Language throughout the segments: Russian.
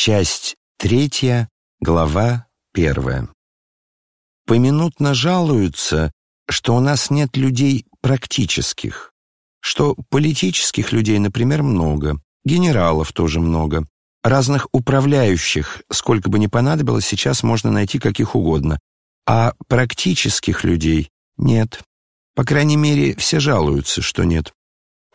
Часть третья, глава первая. Поминутно жалуются, что у нас нет людей практических, что политических людей, например, много, генералов тоже много, разных управляющих, сколько бы ни понадобилось, сейчас можно найти каких угодно, а практических людей нет. По крайней мере, все жалуются, что нет.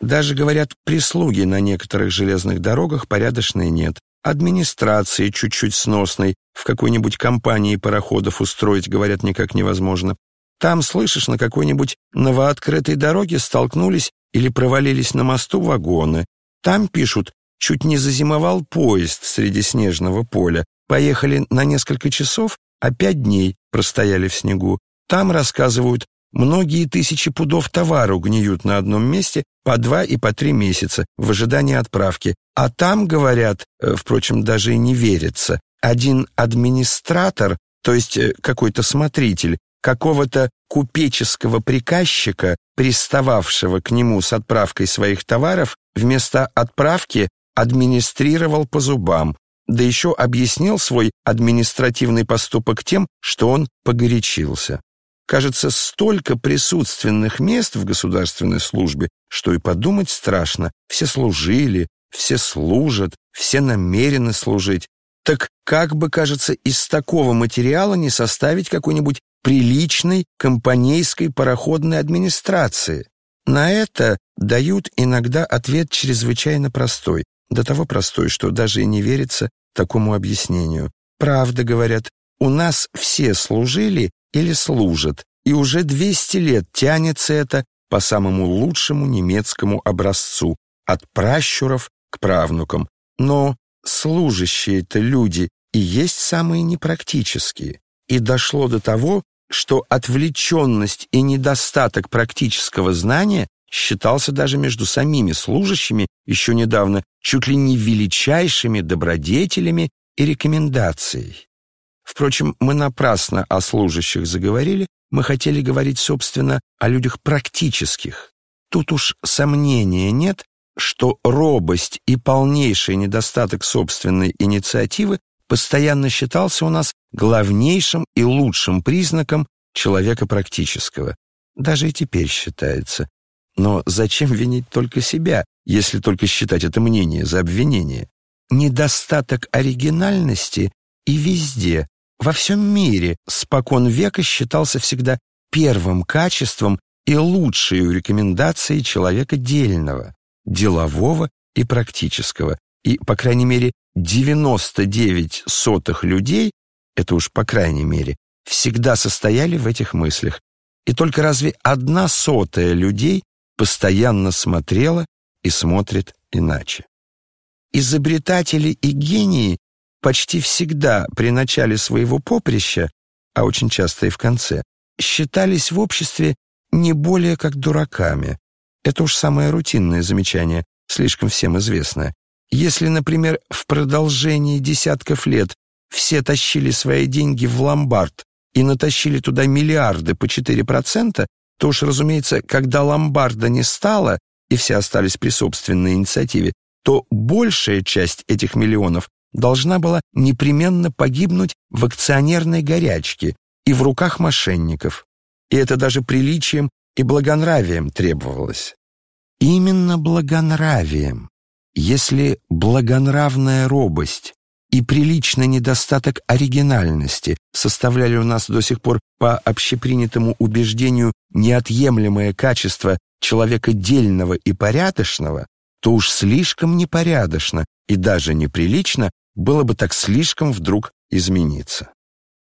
Даже, говорят, прислуги на некоторых железных дорогах порядочной нет. Администрации чуть-чуть сносной в какой-нибудь компании пароходов устроить, говорят, никак невозможно. Там, слышишь, на какой-нибудь новооткрытой дороге столкнулись или провалились на мосту вагоны. Там, пишут, чуть не зазимовал поезд среди снежного поля. Поехали на несколько часов, а пять дней простояли в снегу. Там, рассказывают, Многие тысячи пудов товару гниют на одном месте по два и по три месяца в ожидании отправки. А там, говорят, э, впрочем, даже и не верится, один администратор, то есть э, какой-то смотритель, какого-то купеческого приказчика, пристававшего к нему с отправкой своих товаров, вместо отправки администрировал по зубам, да еще объяснил свой административный поступок тем, что он погорячился. Кажется, столько присутственных мест в государственной службе, что и подумать страшно. Все служили, все служат, все намерены служить. Так как бы, кажется, из такого материала не составить какой-нибудь приличной компанейской пароходной администрации? На это дают иногда ответ чрезвычайно простой, до того простой, что даже и не верится такому объяснению. Правда, говорят, у нас все служили или служат, и уже 200 лет тянется это по самому лучшему немецкому образцу, от пращуров к правнукам. Но служащие-то люди и есть самые непрактические. И дошло до того, что отвлеченность и недостаток практического знания считался даже между самими служащими еще недавно чуть ли не величайшими добродетелями и рекомендацией. Впрочем, мы напрасно о служащих заговорили, мы хотели говорить, собственно, о людях практических. Тут уж сомнения нет, что робость и полнейший недостаток собственной инициативы постоянно считался у нас главнейшим и лучшим признаком человека практического. Даже и теперь считается. Но зачем винить только себя, если только считать это мнение за обвинение? Недостаток оригинальности и везде, во всем мире спокон века считался всегда первым качеством и лучшей рекомендацией человека дельного, делового и практического. И, по крайней мере, 99 сотых людей, это уж по крайней мере, всегда состояли в этих мыслях. И только разве одна сотая людей постоянно смотрела и смотрит иначе. Изобретатели и гении почти всегда при начале своего поприща, а очень часто и в конце, считались в обществе не более как дураками. Это уж самое рутинное замечание, слишком всем известное. Если, например, в продолжении десятков лет все тащили свои деньги в ломбард и натащили туда миллиарды по 4%, то уж, разумеется, когда ломбарда не стало, и все остались при собственной инициативе, то большая часть этих миллионов должна была непременно погибнуть в акционерной горячке и в руках мошенников. И это даже приличием и благонравием требовалось. Именно благонравием. Если благонравная робость и приличный недостаток оригинальности составляли у нас до сих пор по общепринятому убеждению неотъемлемое качество человека дельного и порядочного, то уж слишком непорядочно и даже неприлично было бы так слишком вдруг измениться.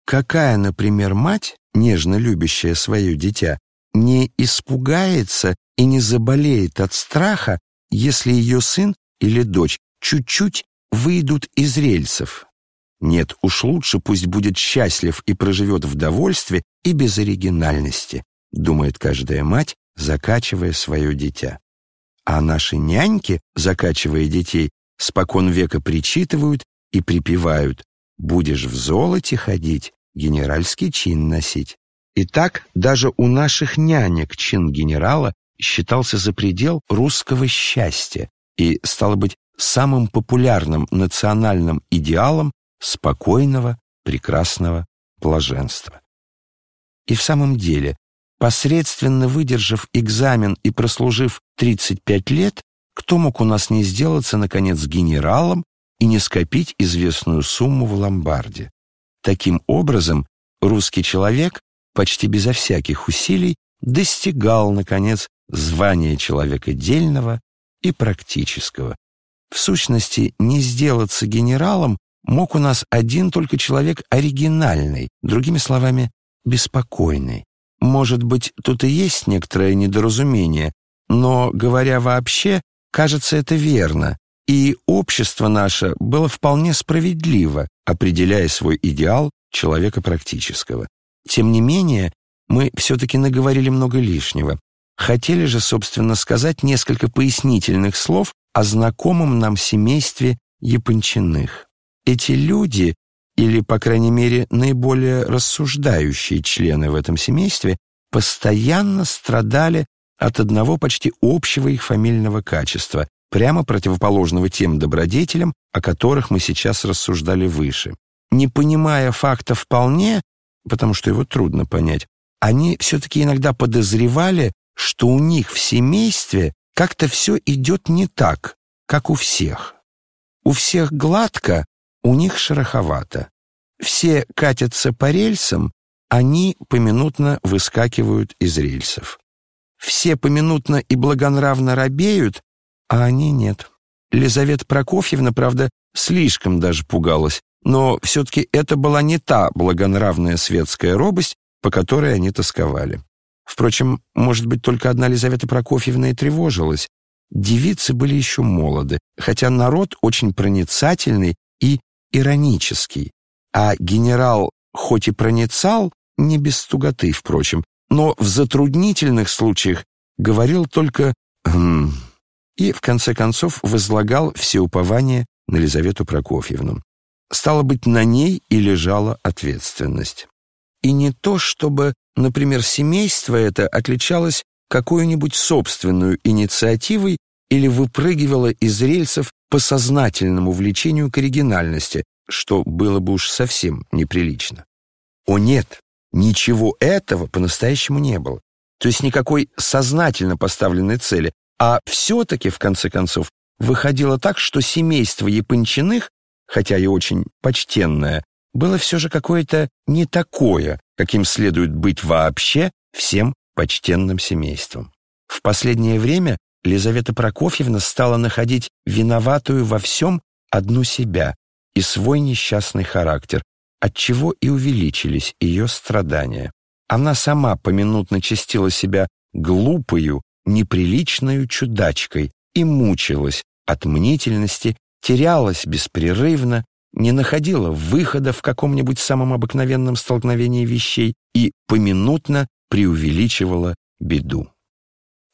Какая, например, мать, нежно любящая свое дитя, не испугается и не заболеет от страха, если ее сын или дочь чуть-чуть выйдут из рельсов? Нет, уж лучше пусть будет счастлив и проживет в довольстве и без оригинальности, думает каждая мать, закачивая свое дитя. А наши няньки, закачивая детей, спокон века причитывают и припевают «Будешь в золоте ходить, генеральский чин носить». И так даже у наших нянек чин генерала считался за предел русского счастья и, стало быть, самым популярным национальным идеалом спокойного, прекрасного блаженства. И в самом деле, посредственно выдержав экзамен и прослужив 35 лет, кто мог у нас не сделаться, наконец, генералом и не скопить известную сумму в ломбарде? Таким образом, русский человек почти безо всяких усилий достигал, наконец, звания человека дельного и практического. В сущности, не сделаться генералом мог у нас один только человек оригинальный, другими словами, беспокойный. Может быть, тут и есть некоторое недоразумение, но, говоря вообще, кажется, это верно, и общество наше было вполне справедливо, определяя свой идеал человека практического. Тем не менее, мы все-таки наговорили много лишнего. Хотели же, собственно, сказать несколько пояснительных слов о знакомом нам семействе Япончиных. Эти люди, или, по крайней мере, наиболее рассуждающие члены в этом семействе, постоянно страдали от одного почти общего их фамильного качества, прямо противоположного тем добродетелям, о которых мы сейчас рассуждали выше. Не понимая факта вполне, потому что его трудно понять, они все-таки иногда подозревали, что у них в семействе как-то все идет не так, как у всех. У всех гладко, у них шероховато. Все катятся по рельсам, они поминутно выскакивают из рельсов. Все поминутно и благонравно робеют, а они нет. Лизавета Прокофьевна, правда, слишком даже пугалась, но все-таки это была не та благонравная светская робость, по которой они тосковали. Впрочем, может быть, только одна Лизавета Прокофьевна и тревожилась. Девицы были еще молоды, хотя народ очень проницательный и иронический. А генерал, хоть и проницал, не без туготы, впрочем, но в затруднительных случаях говорил только «хм» и, в конце концов, возлагал все упование на Лизавету Прокофьевну. Стало быть, на ней и лежала ответственность. И не то, чтобы, например, семейство это отличалось какой-нибудь собственную инициативой или выпрыгивало из рельсов по сознательному влечению к оригинальности, что было бы уж совсем неприлично. О нет, ничего этого по-настоящему не было. То есть никакой сознательно поставленной цели, а все-таки, в конце концов, выходило так, что семейство Япончиных, хотя и очень почтенное, было все же какое-то не такое, каким следует быть вообще всем почтенным семейством. В последнее время Лизавета Прокофьевна стала находить виноватую во всем одну себя и свой несчастный характер, отчего и увеличились ее страдания. Она сама поминутно чистила себя глупою, неприличную чудачкой и мучилась от мнительности, терялась беспрерывно, не находила выхода в каком-нибудь самом обыкновенном столкновении вещей и поминутно преувеличивала беду.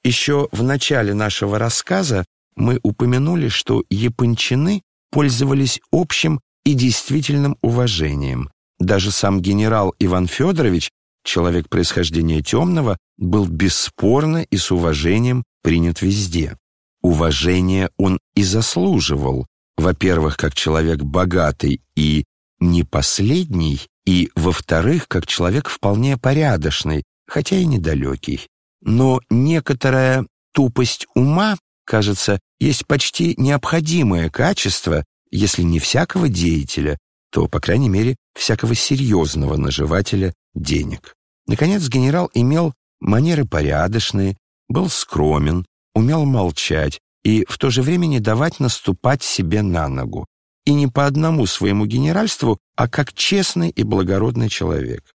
Еще в начале нашего рассказа мы упомянули, что япончины пользовались общим и действительным уважением. Даже сам генерал Иван Федорович, человек происхождения темного, был бесспорно и с уважением принят везде. Уважение он и заслуживал, во-первых, как человек богатый и не последний, и, во-вторых, как человек вполне порядочный, хотя и недалекий. Но некоторая тупость ума, кажется, есть почти необходимое качество, если не всякого деятеля, то, по крайней мере, всякого серьезного наживателя денег. Наконец, генерал имел манеры порядочные, был скромен, умел молчать, и в то же время не давать наступать себе на ногу. И не по одному своему генеральству, а как честный и благородный человек.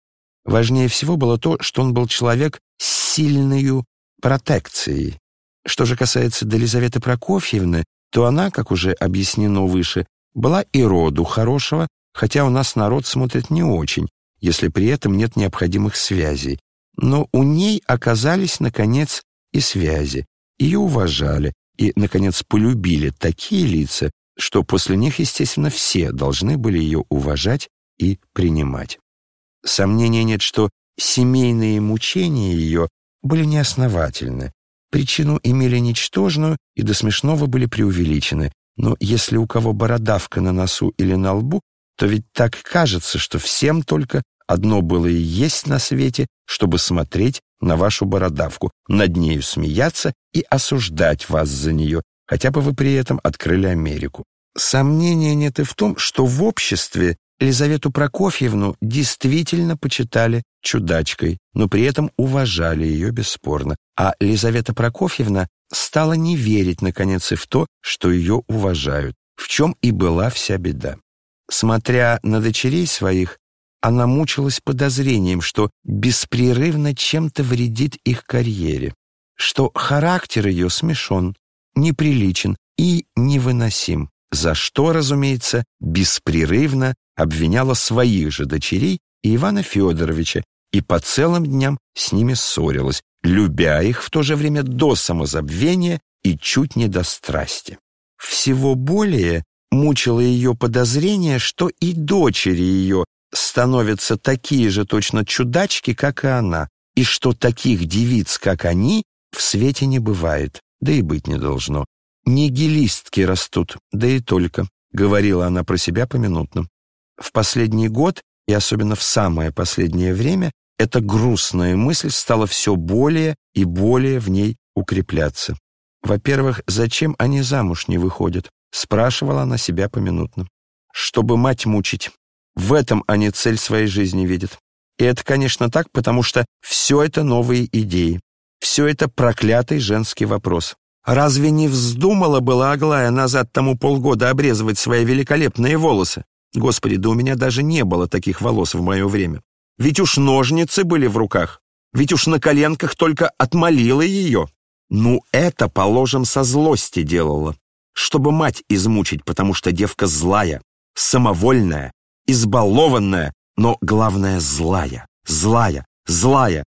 Важнее всего было то, что он был человек с сильной протекцией. Что же касается Елизаветы Прокофьевны, то она, как уже объяснено выше, была и роду хорошего, хотя у нас народ смотрит не очень, если при этом нет необходимых связей. Но у ней оказались, наконец, и связи. Ее уважали, и, наконец, полюбили такие лица, что после них, естественно, все должны были ее уважать и принимать. Сомнения нет, что семейные мучения ее были неосновательны, причину имели ничтожную и до смешного были преувеличены, Но если у кого бородавка на носу или на лбу, то ведь так кажется, что всем только одно было и есть на свете, чтобы смотреть на вашу бородавку, над нею смеяться и осуждать вас за нее, хотя бы вы при этом открыли Америку. Сомнения нет и в том, что в обществе Елизавету Прокофьевну действительно почитали чудачкой, но при этом уважали ее бесспорно. А Елизавета Прокофьевна стала не верить, наконец, и в то, что ее уважают, в чем и была вся беда. Смотря на дочерей своих, она мучилась подозрением, что беспрерывно чем-то вредит их карьере, что характер ее смешон, неприличен и невыносим, за что, разумеется, беспрерывно обвиняла своих же дочерей и Ивана Федоровича и по целым дням с ними ссорилась, любя их в то же время до самозабвения и чуть не до страсти. Всего более мучило ее подозрение, что и дочери ее становятся такие же точно чудачки, как и она, и что таких девиц, как они, в свете не бывает, да и быть не должно. Нигилистки растут, да и только, говорила она про себя поминутно. В последний год, и особенно в самое последнее время, эта грустная мысль стала все более и более в ней укрепляться. Во-первых, зачем они замуж не выходят? Спрашивала она себя поминутно. Чтобы мать мучить. В этом они цель своей жизни видят. И это, конечно, так, потому что все это новые идеи. Все это проклятый женский вопрос. Разве не вздумала была Аглая назад тому полгода обрезывать свои великолепные волосы? Господи, да у меня даже не было таких волос в мое время. Ведь уж ножницы были в руках. Ведь уж на коленках только отмолила ее. Ну, это, положим, со злости делала. Чтобы мать измучить, потому что девка злая, самовольная, избалованная, но, главное, злая, злая, злая,